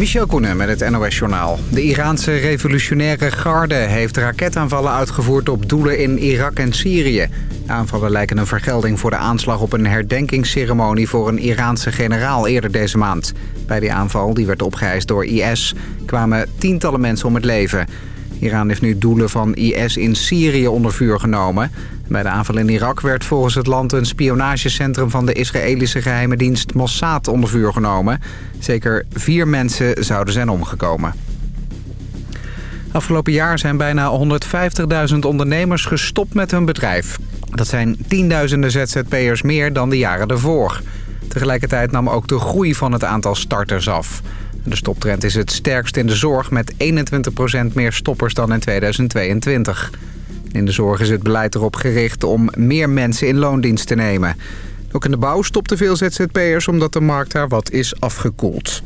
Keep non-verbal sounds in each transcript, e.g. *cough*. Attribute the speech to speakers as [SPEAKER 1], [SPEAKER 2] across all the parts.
[SPEAKER 1] Michel Koenen met het NOS-journaal. De Iraanse revolutionaire garde heeft raketaanvallen uitgevoerd op doelen in Irak en Syrië. aanvallen lijken een vergelding voor de aanslag op een herdenkingsceremonie voor een Iraanse generaal eerder deze maand. Bij die aanval, die werd opgeëist door IS, kwamen tientallen mensen om het leven. Iran heeft nu doelen van IS in Syrië onder vuur genomen. Bij de aanval in Irak werd volgens het land een spionagecentrum van de Israëlische geheime dienst Mossad onder vuur genomen. Zeker vier mensen zouden zijn omgekomen. Afgelopen jaar zijn bijna 150.000 ondernemers gestopt met hun bedrijf. Dat zijn tienduizenden ZZP'ers meer dan de jaren ervoor. Tegelijkertijd nam ook de groei van het aantal starters af. De stoptrend is het sterkst in de zorg met 21% meer stoppers dan in 2022. In de zorg is het beleid erop gericht om meer mensen in loondienst te nemen. Ook in de bouw stopten veel ZZP'ers omdat de markt daar wat is afgekoeld.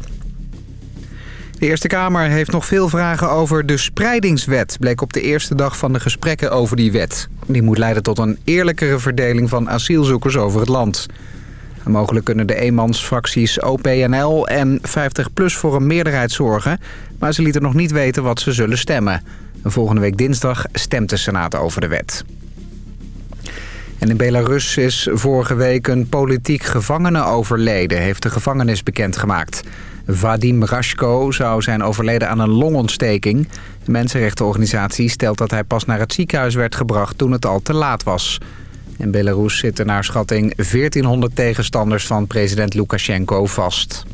[SPEAKER 1] De Eerste Kamer heeft nog veel vragen over de spreidingswet... bleek op de eerste dag van de gesprekken over die wet. Die moet leiden tot een eerlijkere verdeling van asielzoekers over het land. Mogelijk kunnen de eenmansfracties OPNL en 50PLUS voor een meerderheid zorgen... maar ze lieten nog niet weten wat ze zullen stemmen. Volgende week dinsdag stemt de Senaat over de wet. En in Belarus is vorige week een politiek gevangene overleden, heeft de gevangenis bekendgemaakt. Vadim Rashko zou zijn overleden aan een longontsteking. De mensenrechtenorganisatie stelt dat hij pas naar het ziekenhuis werd gebracht toen het al te laat was. In Belarus zitten naar schatting 1400 tegenstanders van president Lukashenko vast.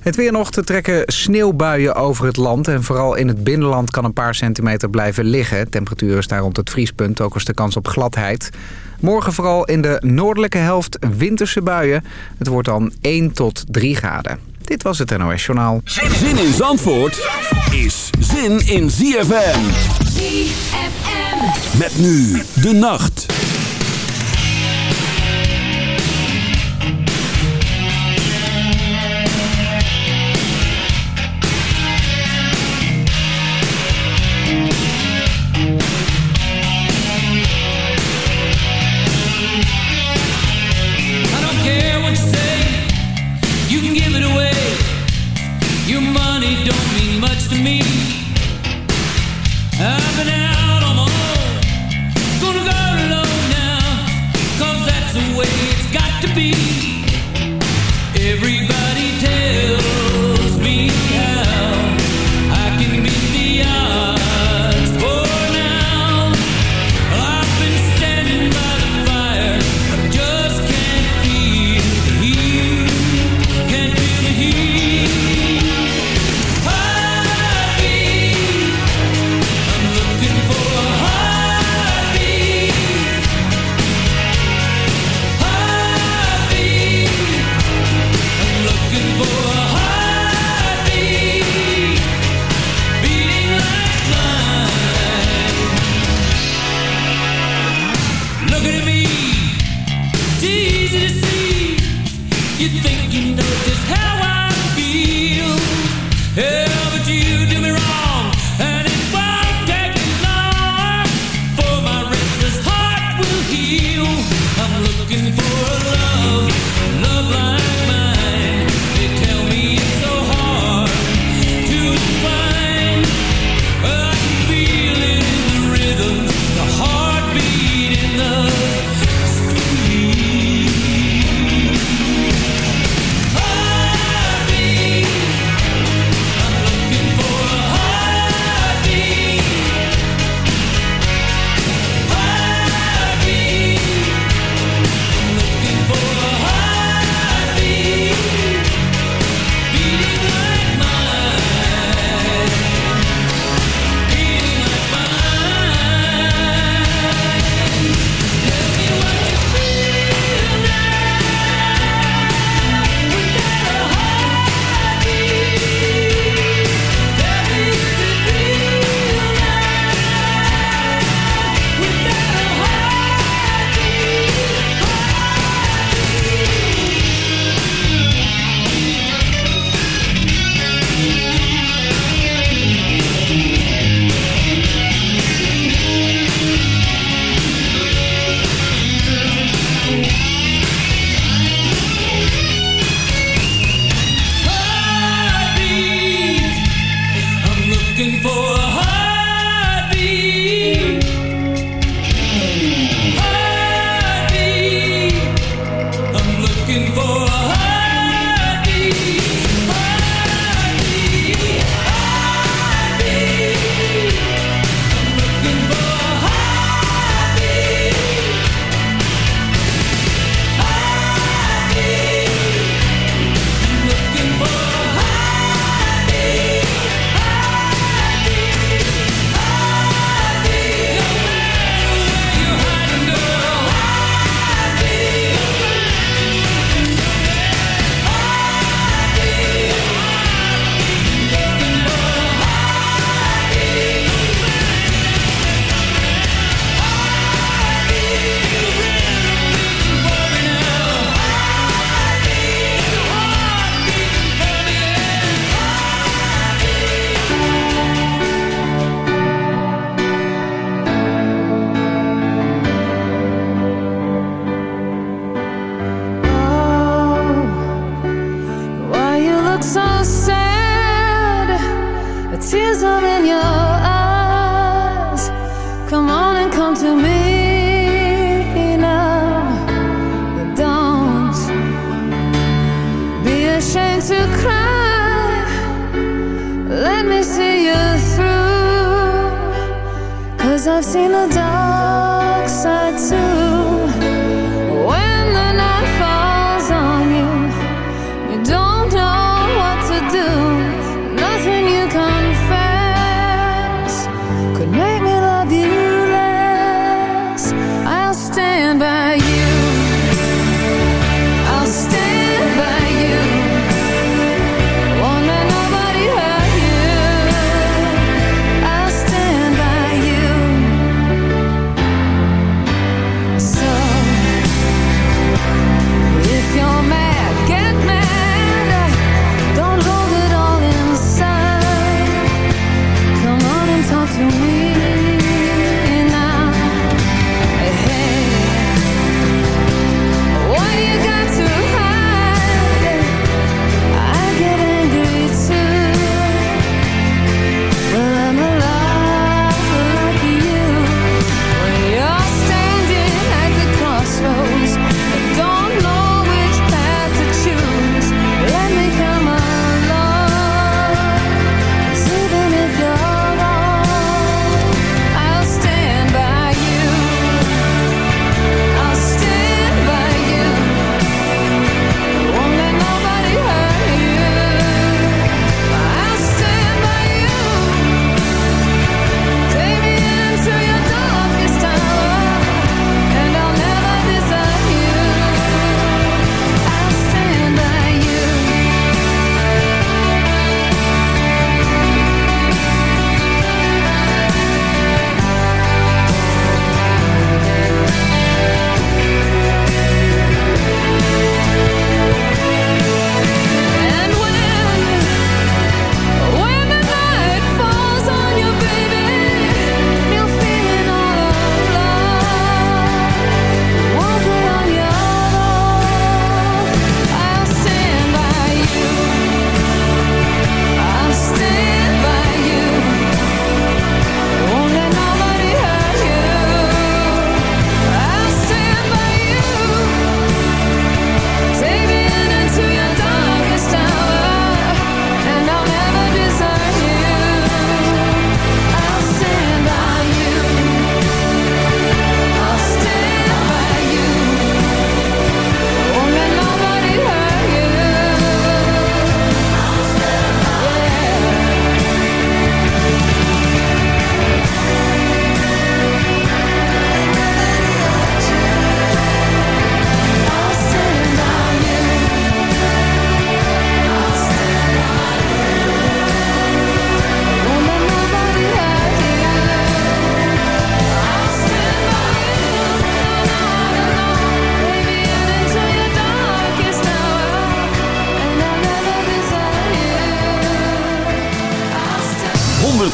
[SPEAKER 1] Het weer nog te trekken sneeuwbuien over het land. En vooral in het binnenland kan een paar centimeter blijven liggen. Temperatuur daar rond het vriespunt, ook is de kans op gladheid. Morgen vooral in de noordelijke helft winterse buien. Het wordt dan 1 tot 3 graden. Dit was het NOS Journaal.
[SPEAKER 2] Zin in Zandvoort is zin in ZFM. ZFM. Met nu de nacht.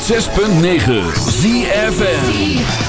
[SPEAKER 3] 106.9 ZFN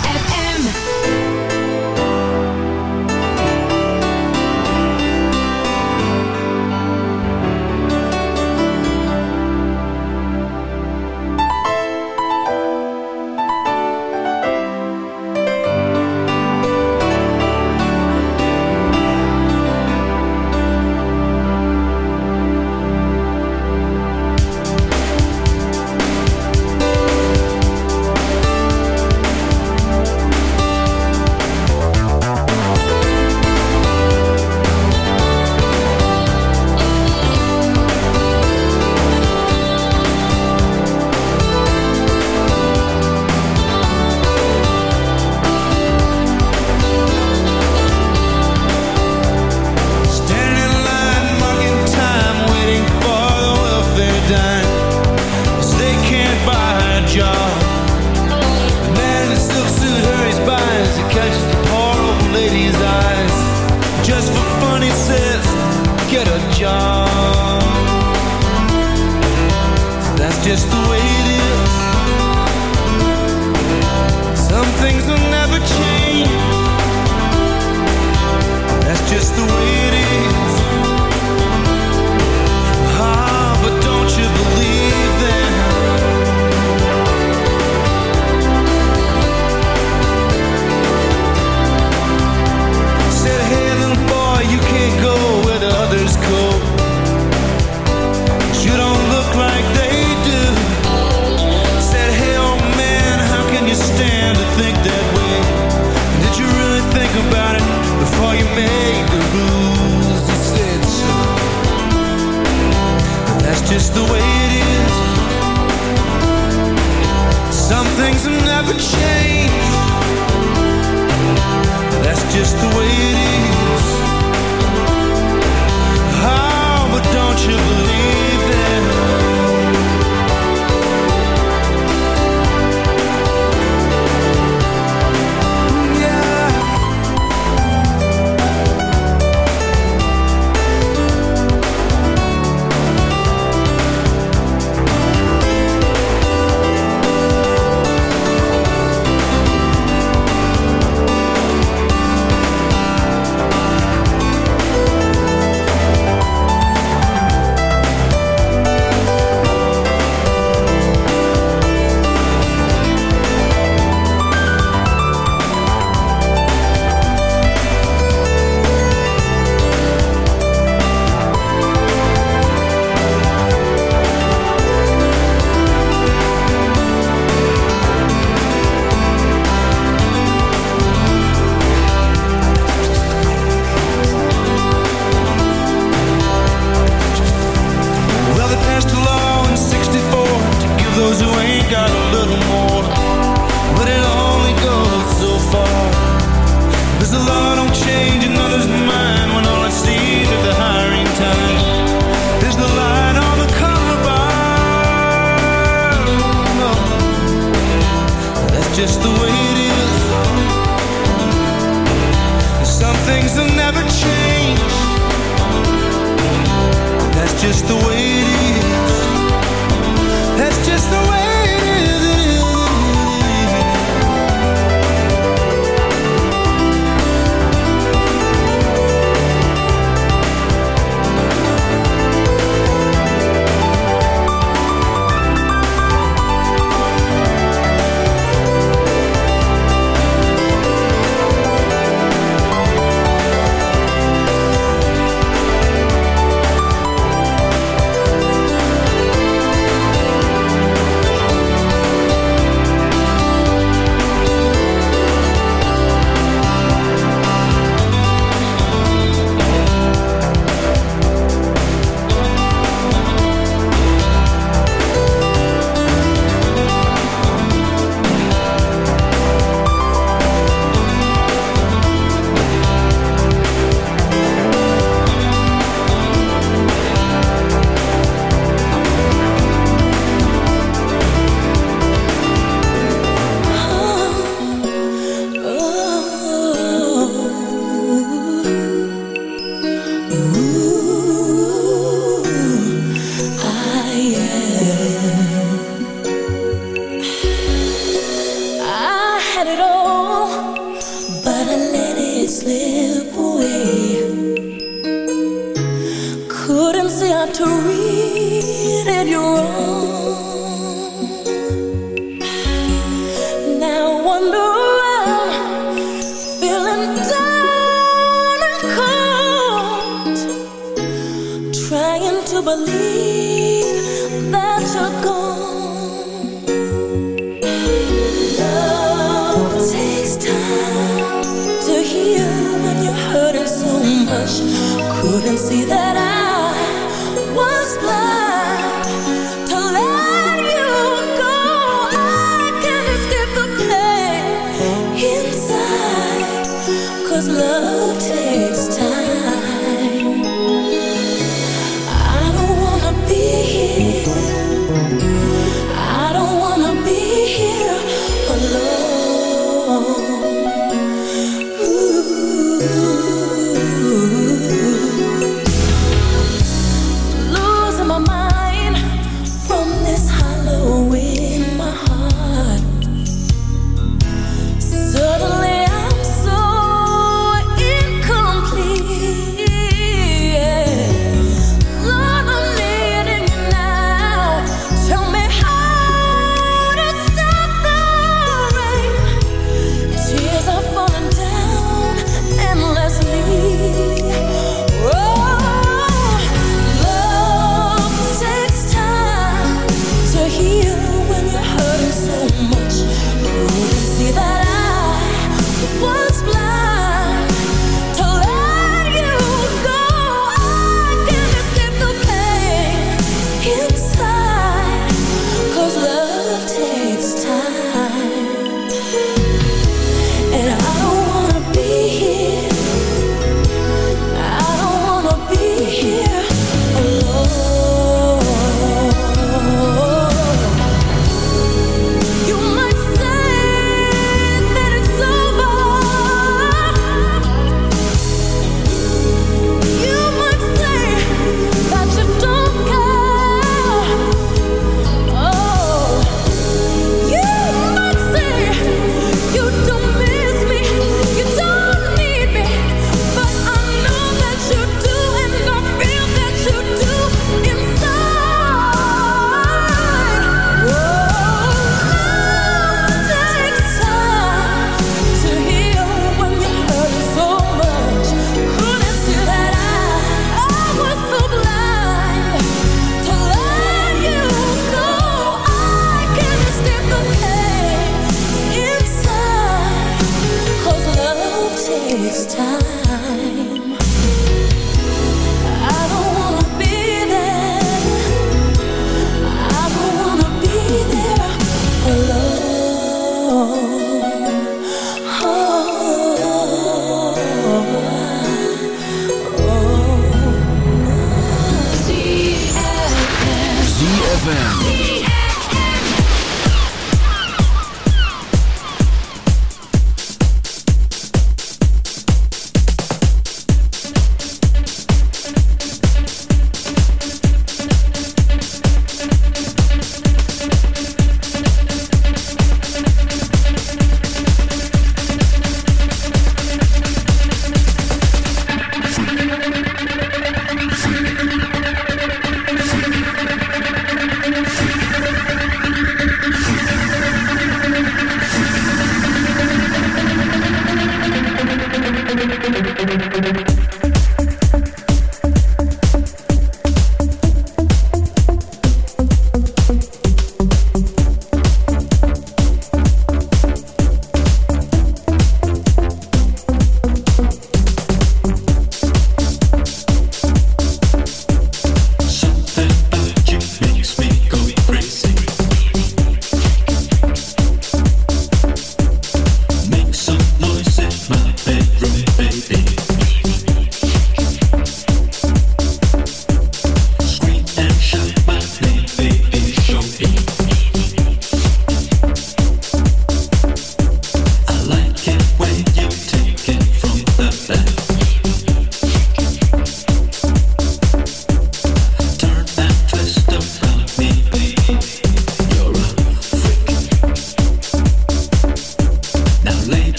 [SPEAKER 4] The law don't
[SPEAKER 5] change another's mind
[SPEAKER 6] When all it sees is the hiring the on the color bar. That's just the way it is. Some things will never change. That's just the way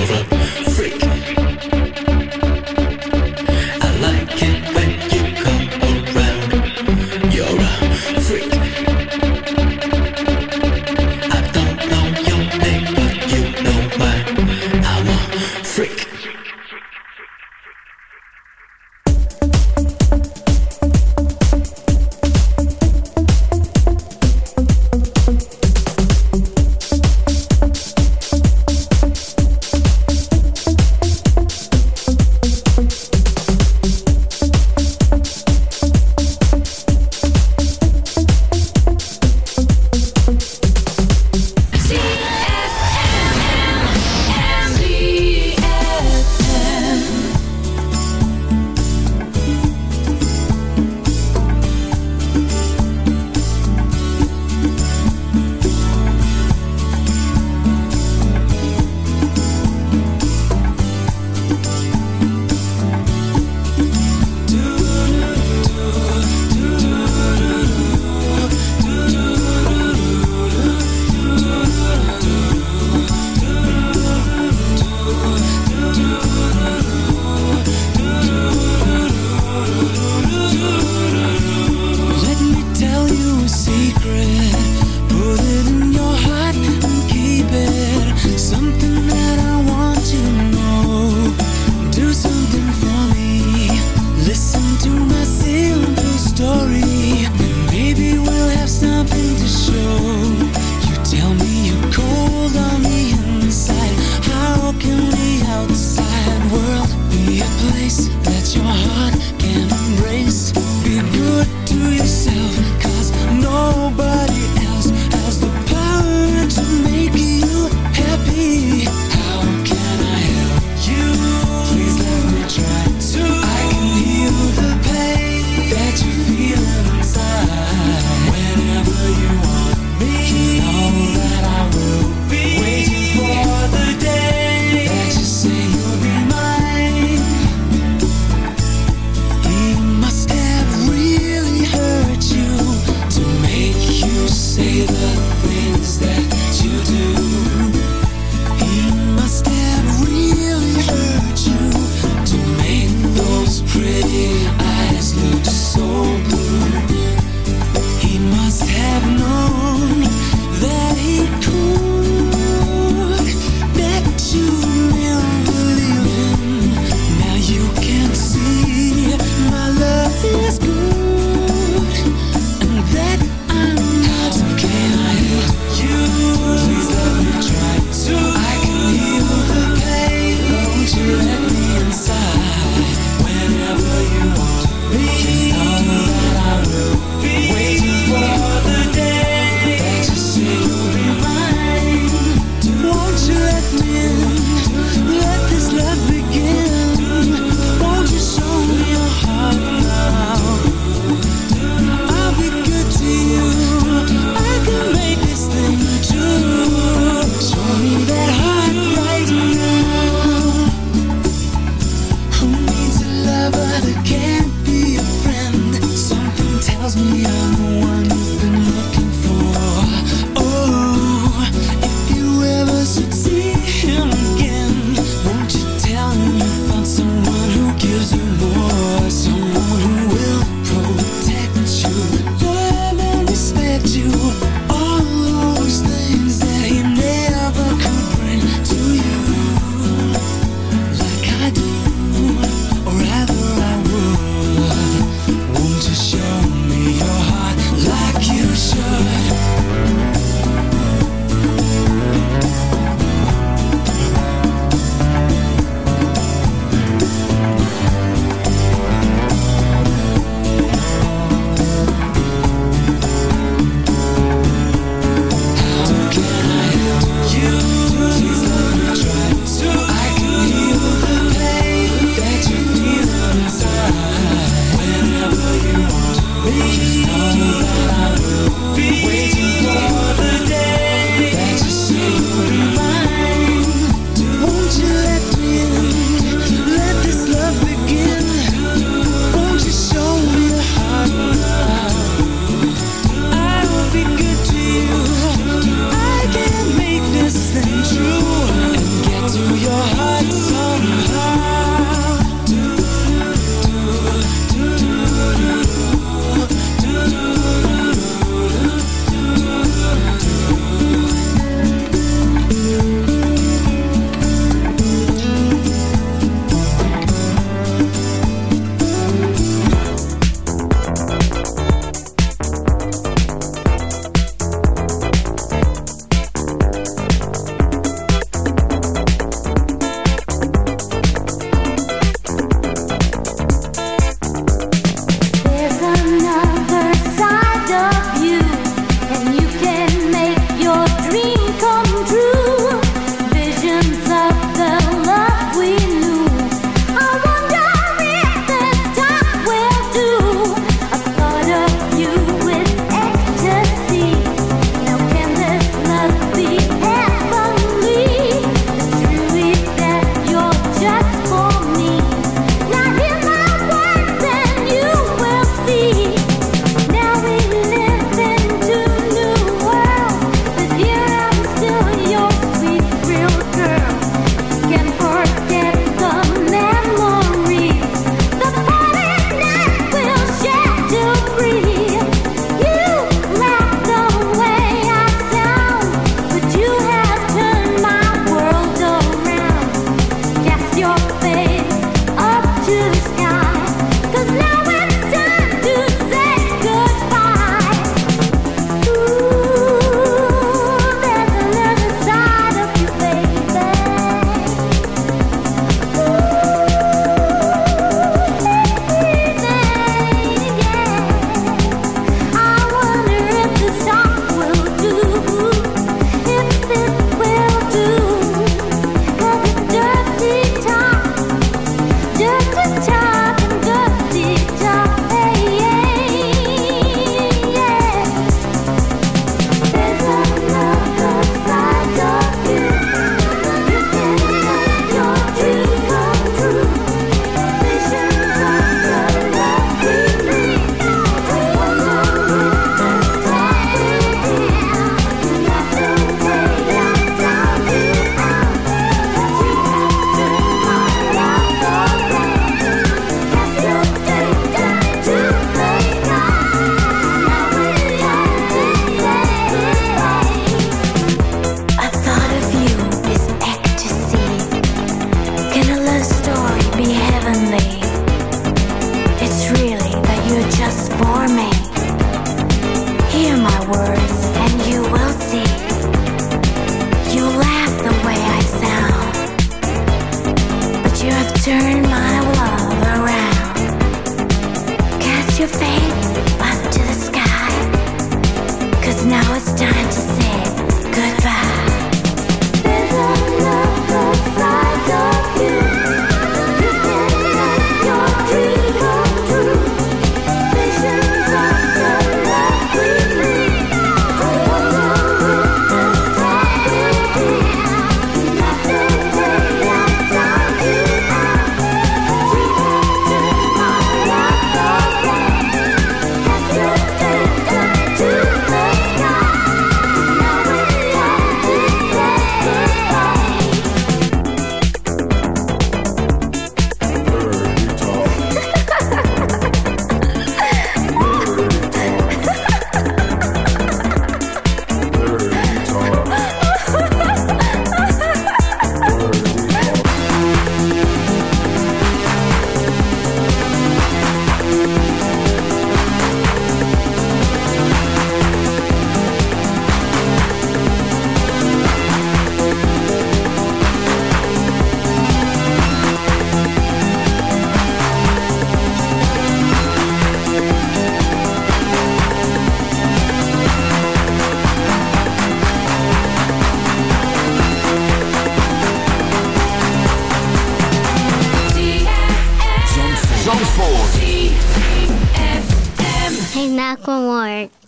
[SPEAKER 6] eyes
[SPEAKER 7] a so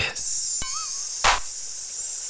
[SPEAKER 8] Biz.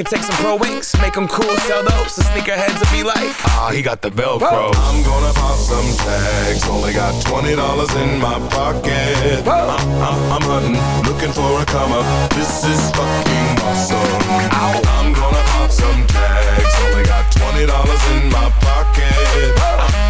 [SPEAKER 8] I could take some pro wings, make them cool, sell those. The sneakerheads will be like, ah, he got the Velcro.
[SPEAKER 7] I'm gonna pop some tags. Only got twenty dollars in my pocket. I'm, I'm, I'm hunting, looking for a come up. This is fucking awesome. I'm gonna pop some tags. Only got twenty dollars in my pocket.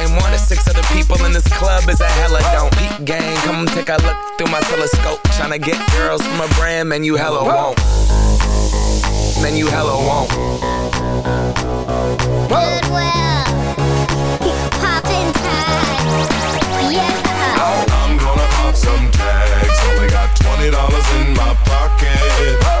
[SPEAKER 8] one as six other people in this club is a hella don't. Peep gang, come take a look through my telescope. Tryna get girls from a brand, man, you hella won't. Man, you hella won't.
[SPEAKER 5] Goodwill. Poppin' tags. Yeah.
[SPEAKER 7] I'm gonna pop some tags. Only got twenty dollars in my pocket.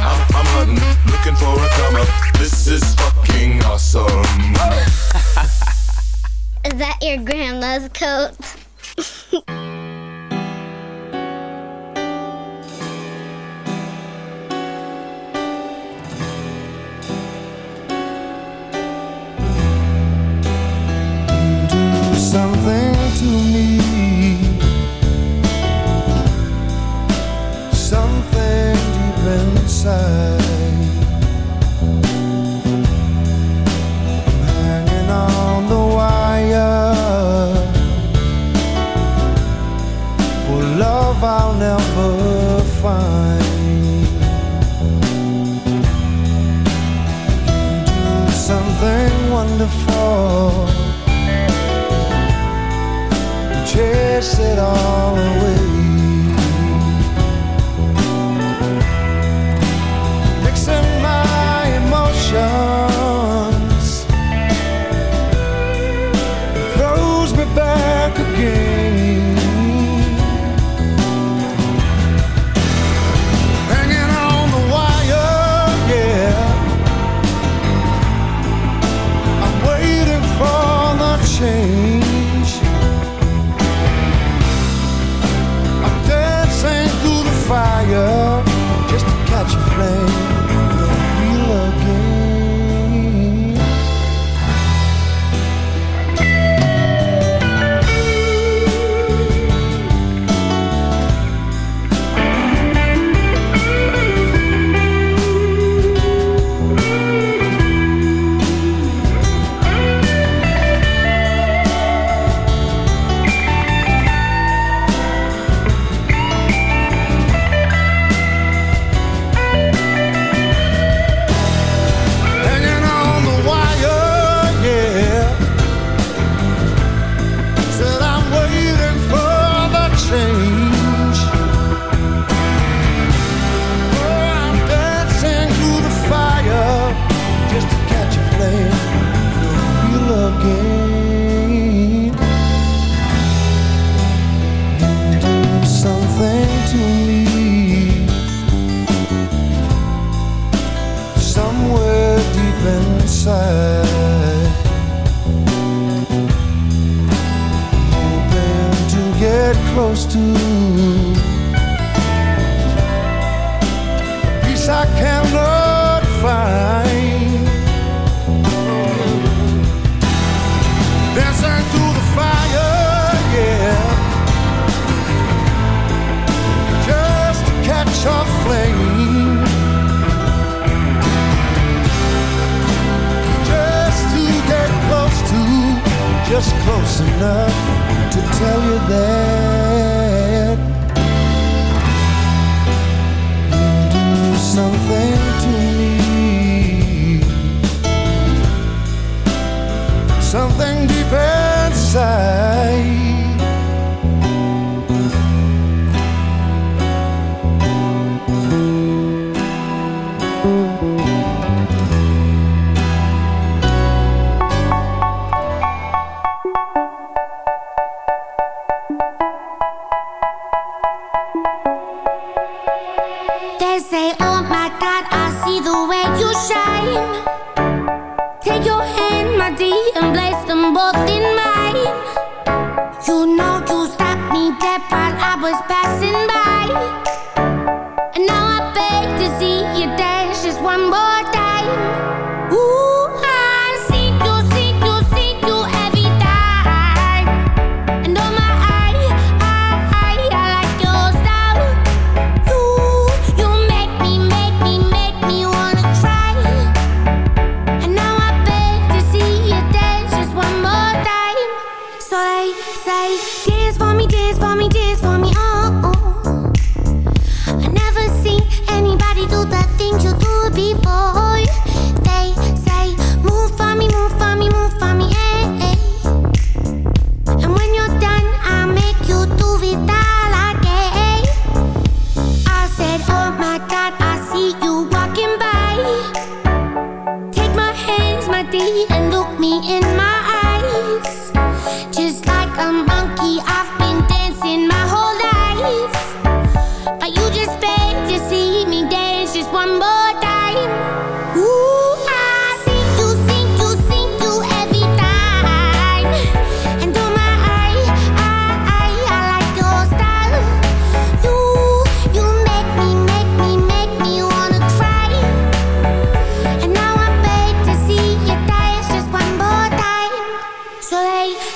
[SPEAKER 7] I'm, I'm, hunting, looking for a come up. This is fucking awesome. *laughs*
[SPEAKER 5] Is that your grandma's coat? *laughs*
[SPEAKER 9] inside. I'm hanging on the wire for love I'll never find. You do something wonderful chase it all away.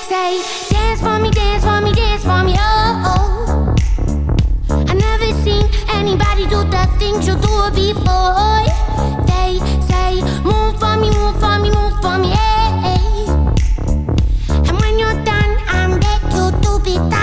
[SPEAKER 10] say, dance for me, dance for me, dance for me, oh, oh. I never seen anybody do the things you do before. They say, move for me, move for me, move for me, hey. And when you're done, I'm ready to be done.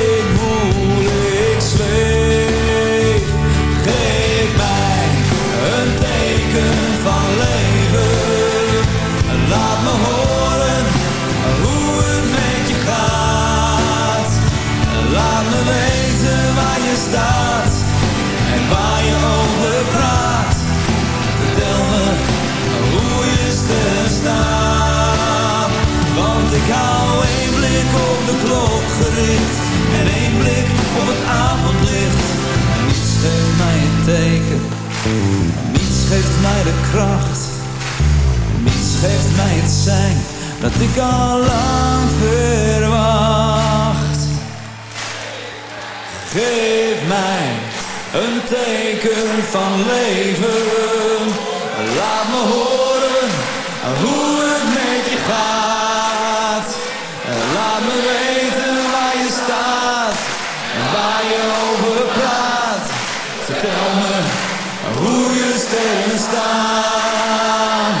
[SPEAKER 2] laat me horen hoe het met je gaat. Laat me weten waar je staat en waar je over praat. Vertel me hoe je sterren staan. Want ik hou één blik op de klok gericht en één blik op het avondlicht. Niets geeft mij een teken, niets geeft mij de kracht. Geeft mij het zijn dat ik al lang verwacht. Geef mij een teken van leven. Laat me horen hoe het met je gaat. Laat me weten waar je staat en waar je over praat. Vertel me hoe je sterren staan.